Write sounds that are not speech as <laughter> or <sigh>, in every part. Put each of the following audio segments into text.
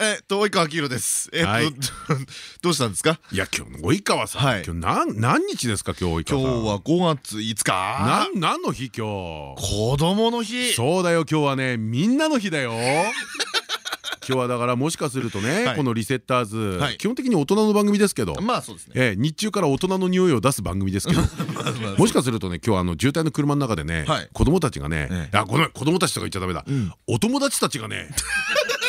えっと及川明宏です。えっと、はい。<laughs> どうしたんですか？いや今日の及川さん、はい。今日何何日ですか今日及今日は5月5日。なん何の日今日？子供の日。そうだよ今日はねみんなの日だよ。<laughs> 今日はだからもしかするとね、はい。このリセッターズ、はい。基本的に大人の番組ですけど、まあそうですね。ええ日中から大人の匂いを出す番組ですけど。<laughs> もしかするとね今日あの渋滞の車の中でね、はい。子供たちがね、ええ。あごめん子供たちとか言っちゃダメだ、ん。お友達たちがね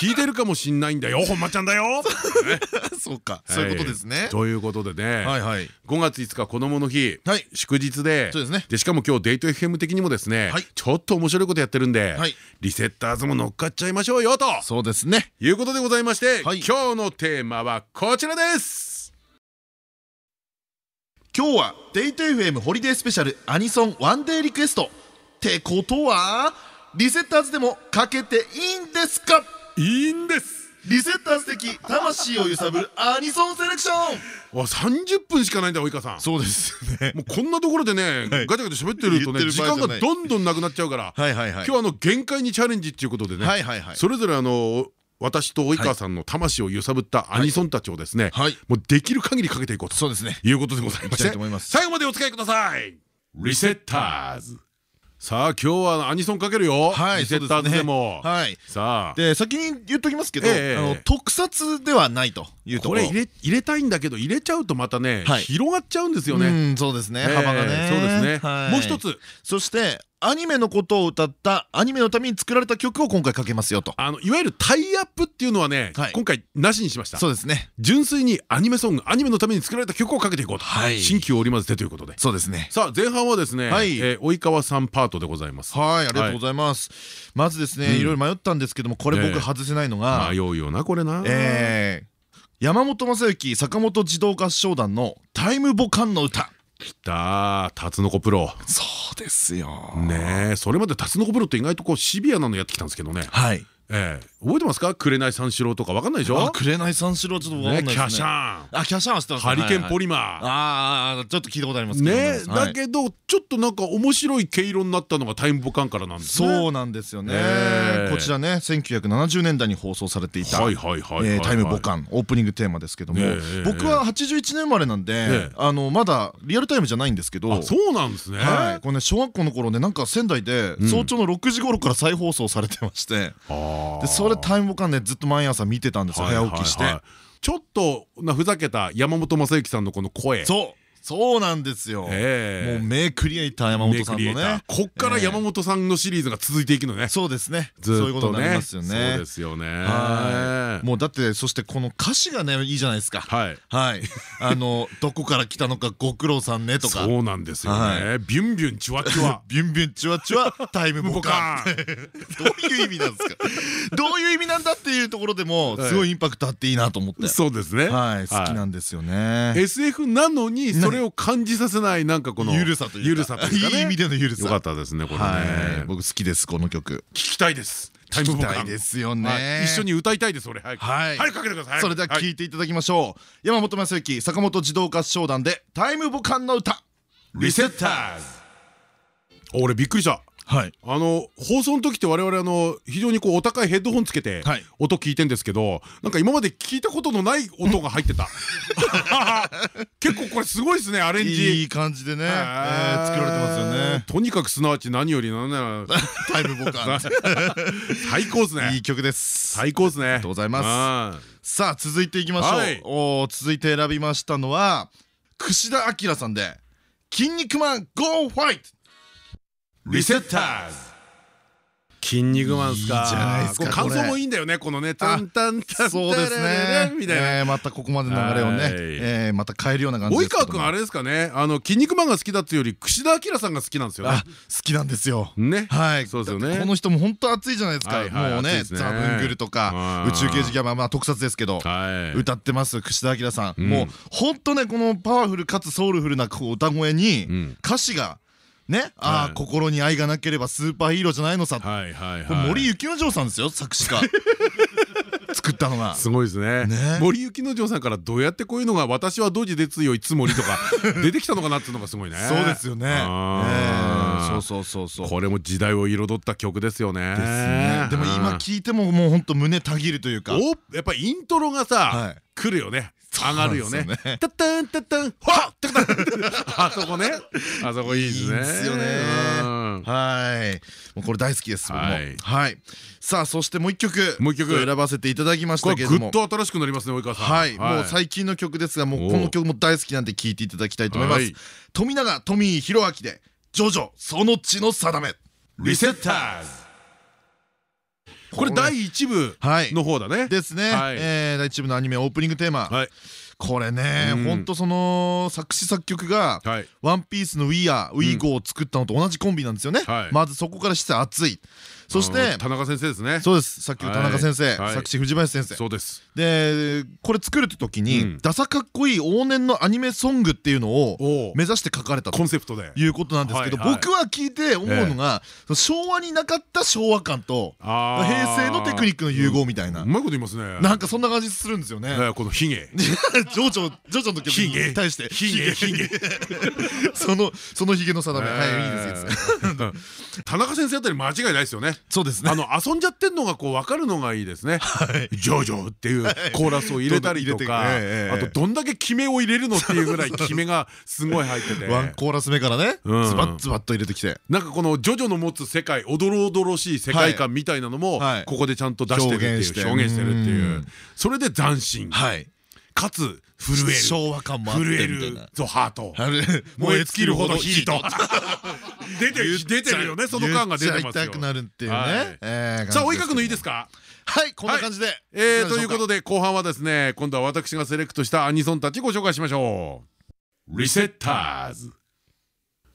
聞いてるかもしんないんだよ <laughs> 本間ちゃんだよ、ねそうか。そういうことですね。ということでね、はいはい。5月5日子供の日、はい祝日でそうですねしかも今日デート FM 的にもですね、はいちょっと面白いことやってるんで、はいリセッターズも乗っかっちゃいましょうよとそうですね。いうことでございまして、はい今日のテーマはこちらです今日はデイト FM ホリデースペシャルアニソンワンデーリクエスト。ってことはリセッターズでもかけていいんですか？いいんですリセッターズ的魂を揺さぶるアニソンセレクション。わ30分しかないんだ及川さんそうですよね。もうこんなところでね、はいガチャガチャ喋ってるとね時間がどんどんなくなっちゃうから、はいはいはい。今日はあの限界にチャレンジっていうことでね、はいはいはい。それぞれあの私と及川さんの魂を揺さぶったアニソンたちをですね、はいもうできる限りかけていこうとそうですね。いうことでございましたて最後までお付き合いくださいリセッターズさあ今日はアニソンかけるよ、はいリセッターズでも。はい。さあ。で先に言っときますけど、ええ。あの特撮ではないというところ。これ入れ入れたいんだけど入れちゃうとまたね、はい。広がっちゃうんですようね。んそうですね、ええ幅がね。そうですね、はい。もう一つ。そしてアニメのことを歌ったアニメのために作られた曲を今回かけますよと。あのいわゆるタイアップっていうのはね、はい。今回なしにしました。そうですね。純粋にアニメソングアニメのために作られた曲をかけていこうと、はい。新旧織り交ぜてということで。そうですね。さあ前半はですね、はい。えー及川さんパートでございます。はい、ありがとうございます。まずですね、いろいろ迷ったんですけども、これええ。僕外せないのが、迷うよなこれな、えー山本昌幸坂本児童合唱団のタイムボカンの歌。きたタツノコプロそうですよ。ねえそれまでタツノコプロって意外とこうシビアなのやってきたんですけどね、はい。ええ。覚えてますか？紅三四郎とか。わかんないでしょ？あ、紅三四郎ちょっとわかんないですね。シャン。あ、キャシャンは知ってますハリケーンポリ。リマー。ああ、ちょっと聞いたことありますけどね。はい。だけどちょっとなんか面白い毛色になったのがタイムボカンからなんですね。そうなんですよね。ええ。こちらね1970年代に放送されていたはいはいはいはいえータイムボカンンオープニングテーマですけども。僕は81年生まれなんでえ。あのまだリアルタイムじゃないんですけど。あそうなんですね。はい。これね小学校の頃ねなんか仙台で早朝の6時頃から再放送されてまして。あでそれタイムボカンねずっと毎朝見てたんですよ。早起きして。ちょっとなふざけた山本昌幸さんのこの声。そうそうなんですよ。もえ。えう名クリエイター山本さんのね。こっから山本さんのシリーズが続いていくのね。そうですね。ずそういうことになりますよそうねですよね。はい。もうだってそしてこの歌詞がねいいじゃないですか。はい。はい。<laughs> あのどこから来たのかご苦労さんねとか。そうなんですよはねビュンビュンチュワチュワ。<laughs> ビュンビュンチュワチュワタイムボカン。ボ <laughs> どういう意味なんですか？どういう意味なんだっていうところでもすごいインパクトあっていいなと思って。そうですね。はい。好きなんですよね。SF なのにそれを感じさせないなんかこのゆるさというか。ゆるさといいい意味でのゆるさ。よかったですねこれはい。ね僕好きですこの曲。聞きたいです。タイムボカン聞きたいですよはい。ね一緒に歌いたいです俺。早く。はい。早くかけてください。それでは聞い。いていただきましょう。山本昌幸坂本児童合唱団でタイムボカンの歌。リセッターズ。俺びっくりしたはい。あの放送の時って我々あの非常にこうお高いヘッドホンつけてはい。音聞いてんですけどなんか今まで聞いたことのない音が入ってた。<laughs> 結構これすごいですねアレンジ。いい感じでね作られてますよね。とにかくすなわち何よりなんなら <laughs> タイムボカン。<laughs> 最高ですね。いい曲です。最高ですね。ありがとうございます。さあ続いていきましょう、はい。おー続いて選びましたのは櫛田明さんで「筋肉マン GO ファイトリセッターズ筋肉マンですか？じゃないですか感想もいいんだよねこのねタンタンタンそうですねみたいなえーまたここまでの流れをねはいえーまた変えるような感じ及川君あれですかねあの筋肉マンが好きだっていうより櫛田明さんが好きなんですよ好きなんですよねはい、そうですよねこの人も本当熱いじゃないですか。もうね、ザブングルとかはい宇宙刑事ギャバまあ特撮ですけど。はい歌ってます櫛田明さん、んもう本当ねこのパワフルかつソウルフルな歌声にん歌詞がね、あはい。あ心に愛がなければスーパーヒーローじゃないのさ、はいはい森幸之丞さんですよ作詞家。<laughs> 作ったのが。すごいですね。ね。森幸之丞さんからどうやってこういうのが私は同時で強いつもりとか出てきたのかなっていうのがすごいね。<laughs> そうですよねそうそうそうそう。これも時代を彩った曲ですよね。でも今聞いてももう本当胸たぎるというか。おやっぱイントロがはさい。来るよね。上がるよね。タッタンタッタンはっタッタン。<laughs> あそこね。あそこいいですね。いいですよね。うん。はい。もうこれ大好きです。はい。はい。さあそしてもう一曲。もう一曲。選ばせていただきましたけれども。っと新しくなりますね及川さん。はい。もう最近の曲ですがもうおこの曲も大好きなんで聴いていただきたいと思います。はい。富永トミー弘明で「ジョジョその血の定め」リセッターズ。これ第一部はい。の方だね。ですね。はい。えー第一部のアニメオープニングテーマ。はい。これねうん。ほんとその作詞作曲がはい「ワンピースの「ウィア」「ウィーゴー」を作ったのと同じコンビなんですよね。はい。まずそこからして熱いそしあての田中先生ですね。そうです。さっきの田中先生。はい。作詞藤林先生。そうです。でこれ作る時に、うん。ダサかっこいい往年のアニメソングっていうのを目指して書かれたとコンセプトで。いうことなんですけど、僕は聞いて思うのが、昭和になかった昭和感と平成のテクニックの融合みたいな、うまいこと言いますね。なんかそんな感じするんですよね。えーこのヒゲジョジョジョジョの曲に対して。ヒゲヒゲ。<laughs> そのそのヒゲの定め、はいいいです。<laughs> <laughs> 田中先生あたり間違いないですよねそうですね。あの遊んじゃってんのがこう分かるのがいいですね「ジョジョ」っていうコーラスを入れたりとかあとどんだけ決めを入れるのっていうぐらい決めがすごい入ってて。ワンコーラス目からねズうん。バッズバッと入れてきて。なんかこのジョジョの持つ世界おどろおどろしい世界観みたいなのもはい。ここでちゃんと出してるっていう表現してるっていう。うん。それで斬新。はい。かつ震える。昭和感もあって震えるぞハート。燃え尽きるほどヒート。出てる出てるよねその感が出てますよ。くなるっていうはいね。えーさあ追いかくのいいですか？かはいこんな感じで。えーということでで後半はですね今度は私がセレクトしたアニソンたちご紹介しましょう。リセッターズ。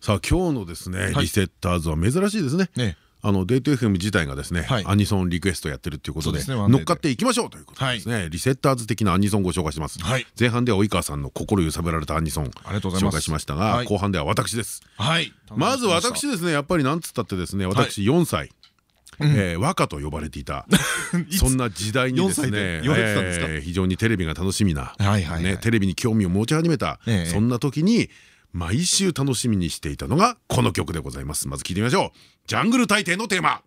さあ今日のですねはい。リセッターズは珍しいですね。ねあのデート FM 自体がですね、はい。アニソンリクエストやってるっていうことで乗っかっていきましょうということでですね、リセッターズ的なアニソンご紹介します、はい。前半では及川さんの心揺さぶられたアニソンありがとうございます。紹介しましたが、はい。後半では私です。はい。まず私ですねやっぱりなんつったってですね私4歳、えー和歌と呼ばれていた。<laughs> そんな時代にです4歳ね非常にテレビが楽しみなはいはいはい。ねテレビに興味を持ち始めた。ええ。そんな時に毎週楽しみにしていたのがこの曲でございます。まず聞いてみましょう。ジャングル大帝のテーマ。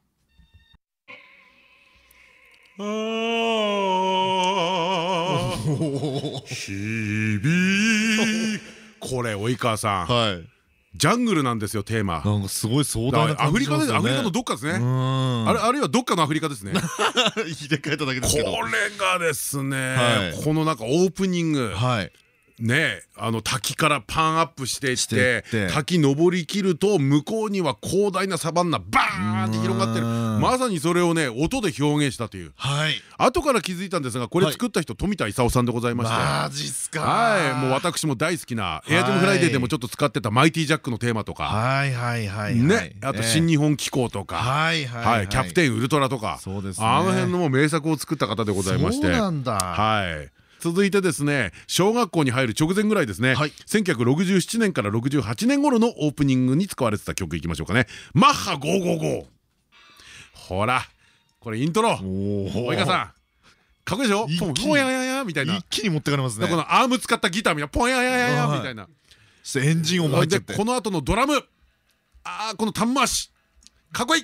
あこれ及川さん。はい。ジャングルなんですよテーマ。なんかすごい壮大なアフリカです。アフリカのどっっかですね。ああれあるいはどっかのアフリカですね。こ入れ替えただけですけれどがですねはい。このなんかオープニング。はいねあの滝からパンアップしていっして滝登りきると向こうには広大なサバンナバーンって広がってる。うん。まさにそれをね音で表現したという。はい。後から気づいたんですがこれ作った人富田勲さんでございまして。マジっすか。はい。もう私も大好きな「エアトムフライデー」でもちょっと使ってたマイティジャックのテーマとか。はいはいはいね。あと新日本紀行とか。はいはいはい。キャプテンウルトラとか。そうですね。あの辺の名作を作った方でございまして。そうなんだ。はい続いてですね小学校に入る直前ぐらいですね、はい。1967年から68年頃のオープニングに使われてた曲いきましょうかね「マッハ555」ほらこれイントロ。お及川さんかっこいいでしょ？ポンやややみたいな一気に持ってかれますねこのアーム使ったギターみたいなポンややややはいみたいなエンジン音も入っちゃってでこの後のドラムあーこの端回しかっこいい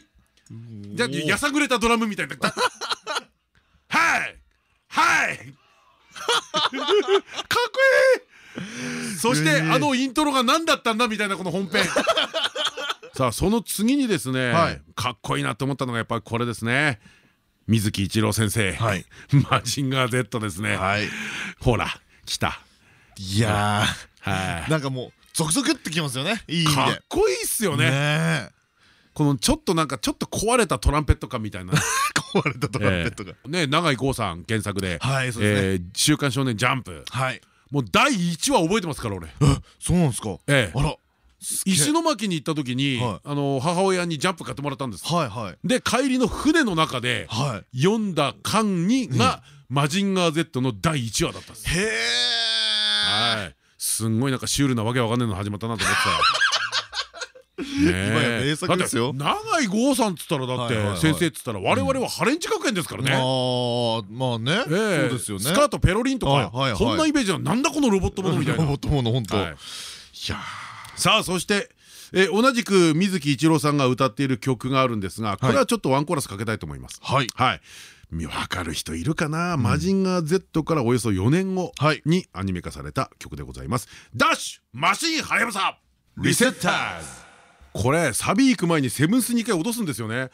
じゃあやさぐれたドラムみたいなはいはいいい。そしてえー。あのイントロが何だったんだみたいなこの本編。<laughs> さあその次にですね、はい。かっこいいなと思ったのがやっぱりこれですね。水木一郎先生、はい。<laughs> マジンガー Z ですね、はい。ほら来た。いやはい。ーなんかもうゾクゾクってきますよね。いいかっこいいっすよね。ねこのちょっとなんかちょっと壊れたトランペット感みたいな。<laughs> 壊れたトランペットが。ね永井豪さん原作で。週刊少年ジャンプ。はい。もう第1話覚えてますから俺。えそうなんですか？ええ。あら。石巻に行った時にはい。あの母親にジャンプ買ってもらったんです。はいはい。で帰りの船の中ではい。読んだ巻にが「マジンガー Z」の第1話だったんですへえはい。すんごいなんかシュールなわけわかんないの始まったなと思ってた <laughs> 今や名作ですよ。だって長井豪さんっつったらだって先生っつったら我々はハレンチ学園ですからね。ああまあねそうええですよね。スカートペロリンとかはいはいはい。こんなイメージななんだこのロボットものみたいな。ロボットもの本当。いはい。やさあそしてえー同じく水木一郎さんが歌っている曲があるんですがこれはちょっとワンコーラスかけたいと思います。はい。はい。分かる人いるかな、マジンガー Z からおよそ4年後はい。にアニメ化された曲でございます。ダッシュマシンはやぶさリセッターズこれサビ行く前にセブンス2回落とすんですよね。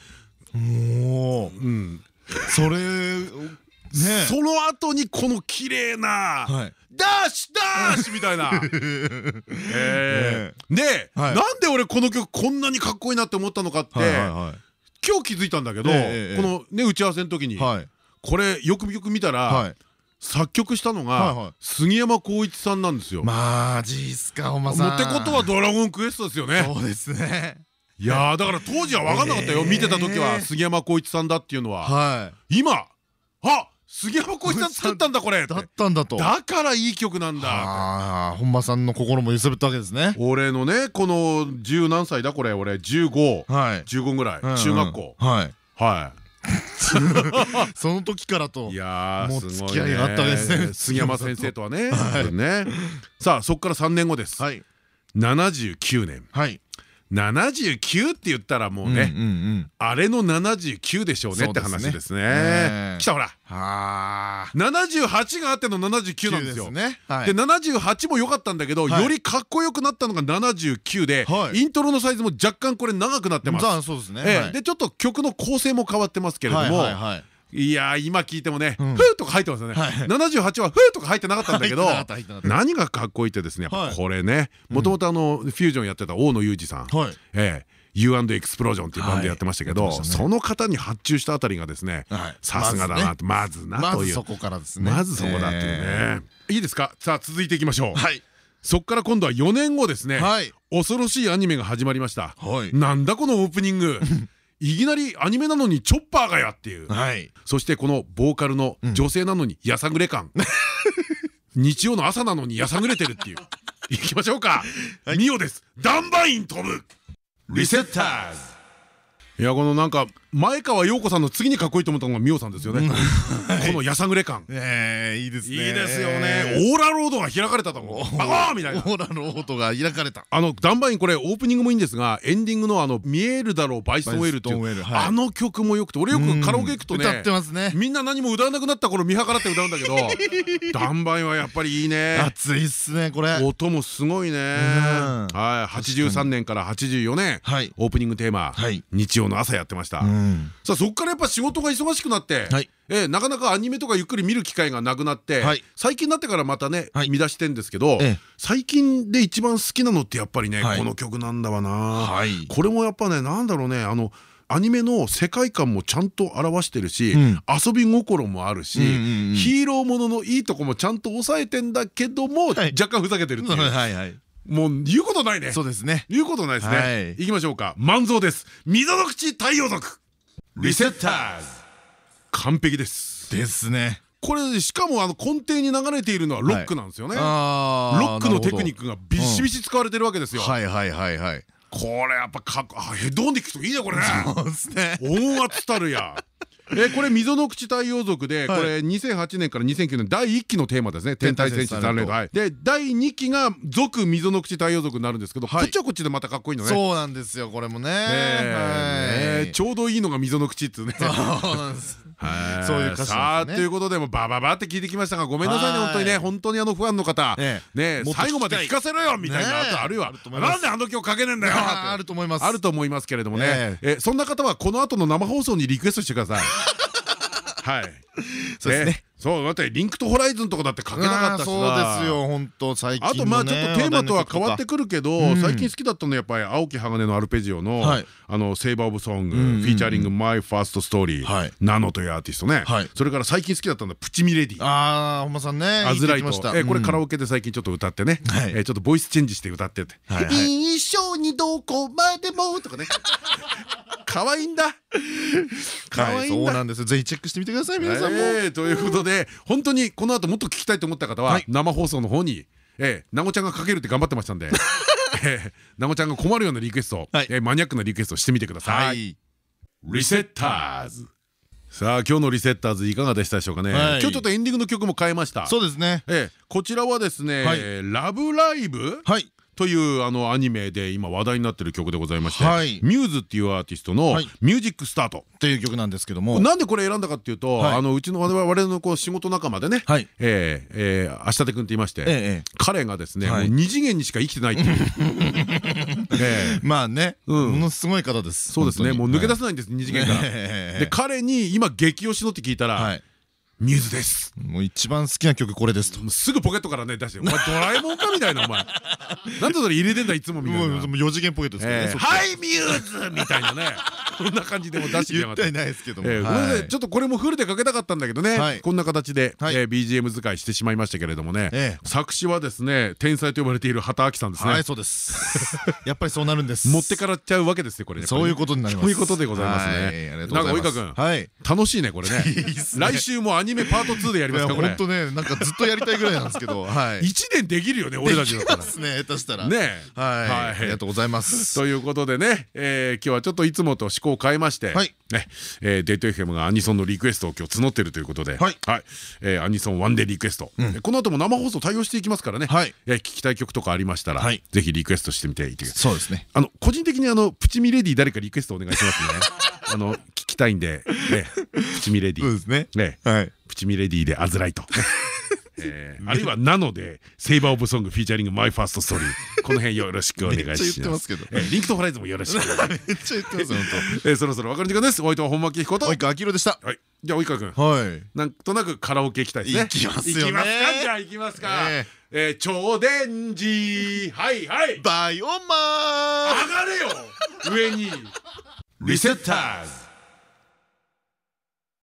もううん。それね。その後にこの綺麗なはい。ダッシュダッシュみたいな。<laughs> えー。ではい。なんで俺この曲こんなにかっこいいなって思ったのかって今日気づいたんだけどええ。このね打ち合わせの時にはい。これよくよく見たらはい作曲したのが杉山浩一さんなんですよ。もマジっすかおまさん。ってことは「ドラゴンクエスト」ですよね。そうですね。いやーだから当時は分かんなかったよ。ええ見てた時は杉山浩一さんだっていうのは。はい。今あ杉山浩一さん作ったんだこれ。だったんだと。だからいい曲なんだ。ああ本間さんの心も揺さぶったわけですね。俺のねこの十何歳だこれ。俺1515はい。ぐらい。中学校。はい。はその時からと。いいやーもう付き合いがあったわけですね。杉山先生とはね。ね。さあそこから3年後です。はい。79年。はい79って言ったらもうね、あれの79でしょうねって話ですね。ね来たほら。はあ。78があっての79なんですよ。で78も良かったんだけど、はい。よりかっこよくなったのが79で、はい。イントロのサイズも若干これ長くなってます。でちょっと曲の構成も変わってますけれども、はいやー今聞いてもね「ふん。ー」とか入ってますよね、はい。78は「ふー」とか入ってなかったんだけど何がかっこいいってですねやっぱはい。これねもともとあのフュージョンやってた大野裕二さん、はい。ええ。U& エクスプロージョンっていうバンドやってましたけど、その方に発注したあたりがですねはい。さすがだなまずなという。まずそこからですね。まずそこだっていうね。いいですか？さあ続いていきましょう。はい。そっから今度は4年後ですね。はい。恐ろしいアニメが始まりました。はい。なんだこのオープニングいきなりアニメなのにチョッパーがやっていう。はい。そしてこのボーカルの女性なのにやさぐれ感。<laughs> 日曜の朝なのにやさぐれてるっていう。いきましょうか。ミオです。ダンバイン飛ぶ。リセッターズ。いやこのなんか前川陽子さんの次にかっこいいと思ったのがミオさんですよね。<laughs> このやさぐれ感。<laughs> ええいいですね。いいですよね。オーラロードが開かれたと。思うバコーンみたいな。オーラの音が開かれた。あのダンバインこれオープニングもいいんですがエンディングのあの見えるだろうバイスウェルっていう。あの曲もよくて俺よくカラオケ行くとね歌ってますね。みんな何も歌わなくなった頃見計らって歌うんだけど <laughs> ダンバインはやっぱりいいね。熱いっすねこれ。音もすごいね。はい83年から84年。はい。オープニングテーマはい。日曜の朝やってました。うんさあそこからやっぱ仕事が忙しくなってはい。えーなかなかアニメとかゆっくり見る機会がなくなってはい。最近になってからまたねはい。見出してんですけどええ。最近で一番好きなのってやっぱりねはい。この曲なんだわな。はい。これもやっぱねなんだろうねあのアニメの世界観もちゃんと表してるし、うん。遊び心もあるし、ヒーローもののいいとこもちゃんと抑えてんだけども、はい。若干ふざけてるっていう、<laughs> はいはい。もう言うことないね。そうですね。言うことないですね、はい。い、きましょうか。万蔵です。溝の口太陽族リセッターズ。完璧です。ですね。これしかもあの根底に流れているのはロックなんですよね、あロックのテクニッククがビシビシ使われてるわけですよ、はいはいはいはい。これやっぱかっヘッドホンで聞くといいねこれね。そうですね。音圧たるやえこれ溝の口太陽族でこれ2008年から2009年第1期のテーマですね。天体戦士残連はい。で第2期が続溝の口太陽族になるんですけどこはい。っちはこっちでまたかっこいいのね。そうなんですよこれもね。ちょうどいいのが溝の口っていうね。<laughs> そうなんです。はい。そういう歌詞さあということでもうバババって聞いてきましたがごめんなさいね。はい。本当にね本当にあのファンの方。ええ。ね最後まで聞かせろよみたいな。あとあるいはなんであの曲かけねえんだよ。<laughs> あると思います。あると思いますけれどもね。え。えそんな方はこの後の生放送にリクエストしてくださいはい。そうですねそうだって Linked Horizon とかだって書けなかったしそうですよ本当最近あとまあちょっとテーマとは変わってくるけど最近好きだったのはやっぱり蒼き鋼のアルペジオのあの Savior of Song featuring MY FIRST STORY ナノというアーティストね。それから最近好きだったのはプチミレディ。ああ本間さんねアズライト。これカラオケで最近ちょっと歌ってね。ちょっとボイスチェンジして歌ってて「一緒にどこまでも」とかね。<laughs> 可愛いんだ。可愛いそうなんです。ぜひチェックしてみてください皆さんも。ということで本当にこの後もっと聞きたいと思った方は生放送の方にええ、なごちゃんがかけるって頑張ってましたんで <laughs> なごちゃんが困るようなリクエスト、えマニアックなリクエストしてみてください。リセッターズ。さあ今日のリセッターズいかがでしたでしょうかね、今日ちょっとエンディングの曲も変えました。そうですね。えこちらはですね「ラブライブ」というあのアニメで今話題になってる曲でございまして、ミューズっていうアーティストの「ミュージックスタート」っていう曲なんですけども。なんでこれ選んだかっていうと、あのうちの我々のこう仕事仲間でね、はええ明日手君って言いまして、彼がですね、もう二次元にしか生きてないっていう。<laughs> まあね、ものすごい方です。そうですね。もう抜け出せないんです二次元から。で彼に今激推しのって聞いたらミューズです。もう一番好きな曲これですと。すぐポケットからね出して「お前ドラえもんか?」みたいなお前。<laughs> なんでそれ入れてんだいつもみたいな。4次元ポケットですは。いミューズ!」みたいなね。<laughs> こんな感じでも出してきやがって。ないですけども。ちょっとこれもフルでかけたかったんだけどね。こんな形で BGM 使い。してしまいましたけれどもね。作詞はですね天才と呼ばれている畑明さんですね。はいそうです。<laughs> やっぱりそうなるんです。持ってからっちゃうわけですよこれそういうことになります。そういうことでございますね。なんか及川君楽しいねこれね。来週もアニメパート2でやりますかこれ。本当ねなんかずっとやりたいぐらいなんですけど <laughs> 一年できるよね俺たちだったら。ね下手したら。ねはい。ありがとうございます。ということでね今日はちょっといつもと趣向を変えましてねデート FM がアニソンのリクエストを今日募ってるということでアニソンワンデーリクエスト。この後も生放送対応していきますからね。聞きたい曲とかありましたらぜひリクエストしてみていてそうですね。あの個人的にあのプチミレディ誰かリクエストお願いしますね。<laughs> あの聞きたいんで <laughs> プチミレディ。そうですね。プチミレディでアズライトあるいはなので Savior of Song featuring MY FIRST STORY この辺よろしくお願いします Linked Horizon もよろしくめっちゃ言ってます <laughs> 本当。そろそろ分かる時間です。お相手は本間明彦と。及川明でした。じゃあ及川君。はい。なんとなくカラオケ行きたいですね。行きますよ行きますか？じゃあ行きますか。え超電子。はいはい。バイオマン。上がれよ。上に。リセッターズ